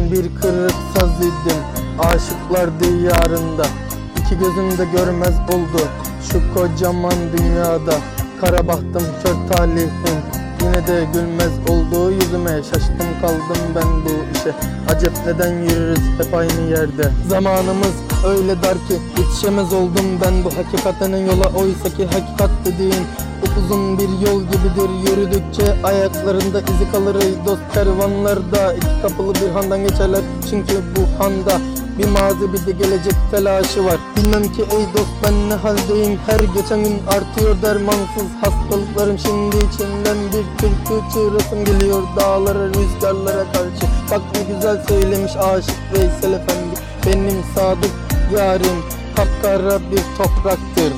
idim Aşıklar diyarında. İki gözüm de görmez oldu Şu kocaman dünyada. Kara bahtım kör talihim Yine de gülmez oldu yüzüme. Şaştım kaldım ben bu işe Acep neden yürürüz hep aynı yerde? Zamanımız öyle dar ki Yetişemez oldum ben bu hakikatinin yola. Oysa ki hakikat dediğin Upuzun bir yol gibidir. Yürüdükçe Ayaklarında izi kalır ey dost. Kervanlarda iki kapılı bir handan geçerler. Çünkü bu handa bir mazi bir de gelecek telaşı var. Bilmem ki ey dost ben ne haldeyim? Her geçen gün artıyor dermansız hastalıklarım. Şimdi içimden bir türkü çığırasım geliyor. Dağlara rüzgarlara karşı. Bak ne güzel söylemiş aşık Veysel Efendi. Benim sadık yarim kapkara bir topraktır